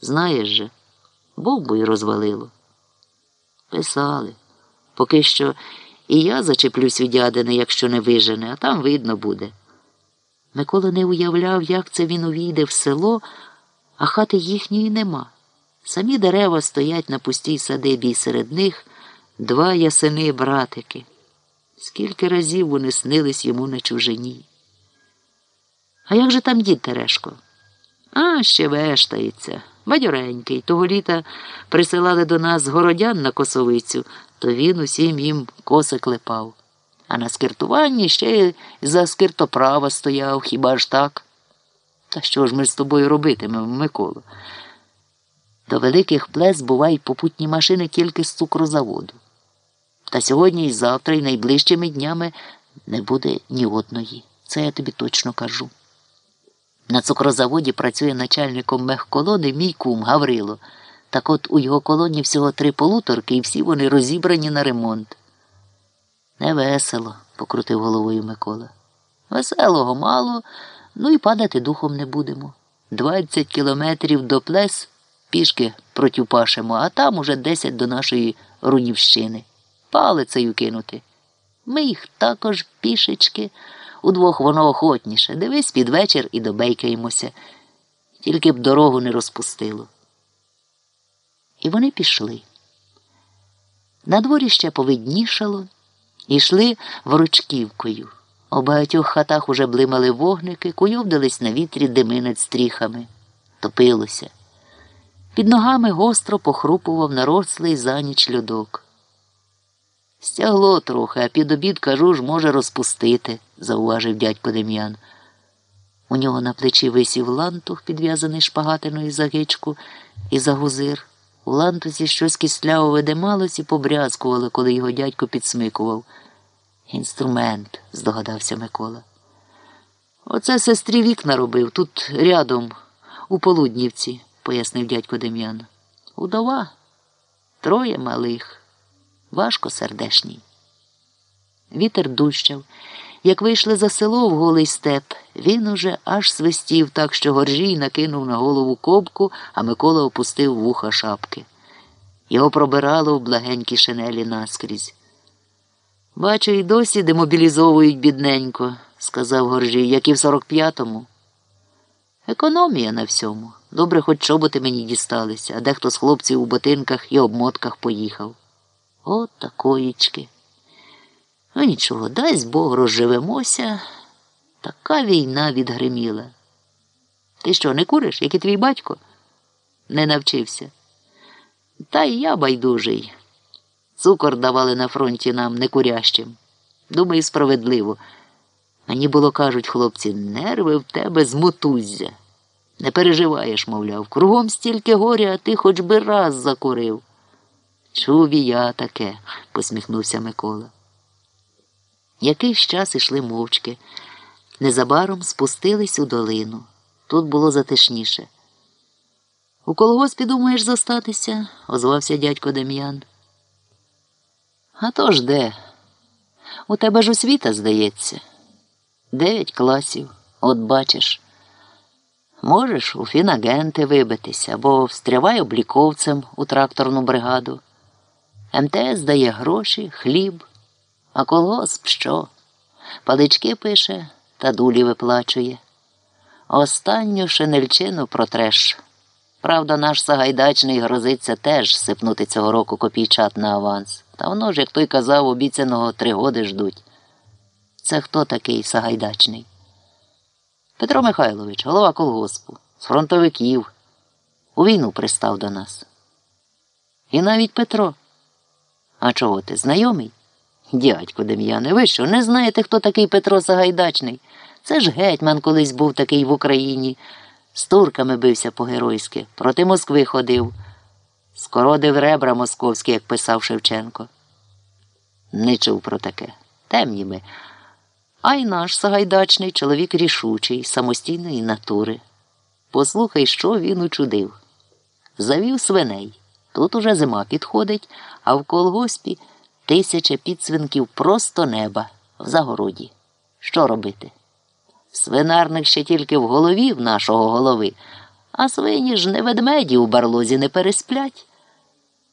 Знаєш же, бомбу й розвалило. Писали. Поки що і я зачеплюсь від дядини, якщо не вижене, а там видно буде. Микола не уявляв, як це він увійде в село, а хати їхньої нема. Самі дерева стоять на пустій садибі, і серед них два ясени братики. Скільки разів вони снились йому на чужині. А як же там дід Терешко? А ще вештається. Бадьоренький. Того літа присилали до нас городян на косовицю, то він усім їм коси клепав. А на скиртуванні ще за скиртоправа стояв, хіба ж так? Та що ж ми з тобою робитимемо, Миколо? До великих плес бувають попутні машини тільки з цукрозаводу. Та сьогодні і завтра, і найближчими днями не буде ні одної. Це я тобі точно кажу. На цукрозаводі працює начальником мехколони мій кум Гаврило. Так от у його колоні всього три полуторки, і всі вони розібрані на ремонт. Невесело, покрутив головою Микола. Веселого мало, ну і падати духом не будемо. Двадцять кілометрів до плес пішки протюпашемо, а там уже десять до нашої рунівщини. Палицею кинути. Ми їх також пішечки. Удвох воно охотніше. Дивись під вечір і добейкаємося. Тільки б дорогу не розпустило. І вони пішли. На дворі ще повиднішало, йшли ворочківкою. У багатьох хатах уже блимали вогники, куйовдались на вітрі дими над стріхами. Топилося. Під ногами гостро похрупував нарослий за ніч льодок. Стягло трохи, а під обід, кажу ж, може розпустити, зауважив дядько Дем'ян. У нього на плечі висів лантух, підв'язаний шпагатиною за гичку і за гузир. У лантусі щось кисляве видималось і побрязкувало, коли його дядько підсмикував. Інструмент, здогадався Микола. Оце сестрі вікна робив тут рядом, у Полуднівці, пояснив дядько Дем'ян. Удова, троє малих. Важко сердешній. Вітер дущав. Як вийшли за село в голий степ, він уже аж свистів так, що горжій накинув на голову кобку, а Микола опустив вуха шапки. Його пробирало в благенькій шинелі наскрізь. Бачу, і досі демобілізовують бідненько, сказав Горжій, як і в 45-му. Економія на всьому. Добре, хоч чоботи мені дісталися, а дехто з хлопців у ботинках і обмотках поїхав. От такоїчки. Ну нічого, дасть Бог розживемося. Така війна відгриміла. Ти що, не куриш, як і твій батько? Не навчився. Та й я байдужий. Цукор давали на фронті нам некурящим. Думаю, справедливо. Мені було кажуть хлопці, нерви в тебе з. Не переживаєш, мовляв, кругом стільки горя, а ти хоч би раз закурив. Чув і я таке, посміхнувся Микола. Якийсь час ішли мовчки. Незабаром спустились у долину. Тут було затишніше. У колгоспі думаєш зостатися? озвався дядько Дем'ян. А то ж де? У тебе ж освіта, здається. Дев'ять класів, от бачиш. Можеш у фінагенти вибитися або встрявай обліковцем у тракторну бригаду. МТС дає гроші, хліб, а колгосп що? Палички пише та дулі виплачує. Останню шинельчину протреш. Правда, наш Сагайдачний грозиться теж сипнути цього року копійчат на аванс. Та воно ж, як той казав, обіцяного три годи ждуть. Це хто такий Сагайдачний? Петро Михайлович, голова колгоспу, з фронтовиків. У війну пристав до нас. І навіть Петро. А чого ти знайомий? Дядько Дем'яне, ви що, не знаєте, хто такий Петро Сагайдачний? Це ж гетьман колись був такий в Україні. З турками бився по-геройськи, проти Москви ходив. Скородив ребра московські, як писав Шевченко. Не чув про таке. Темні ми. А й наш Сагайдачний чоловік рішучий, самостійної натури. Послухай, що він учудив. Завів свиней. Тут уже зима підходить, а в колгоспі тисяча підсвинків просто неба в загороді. Що робити? Свинарник ще тільки в голові в нашого голови, А свині ж не ведмеді у барлозі не пересплять.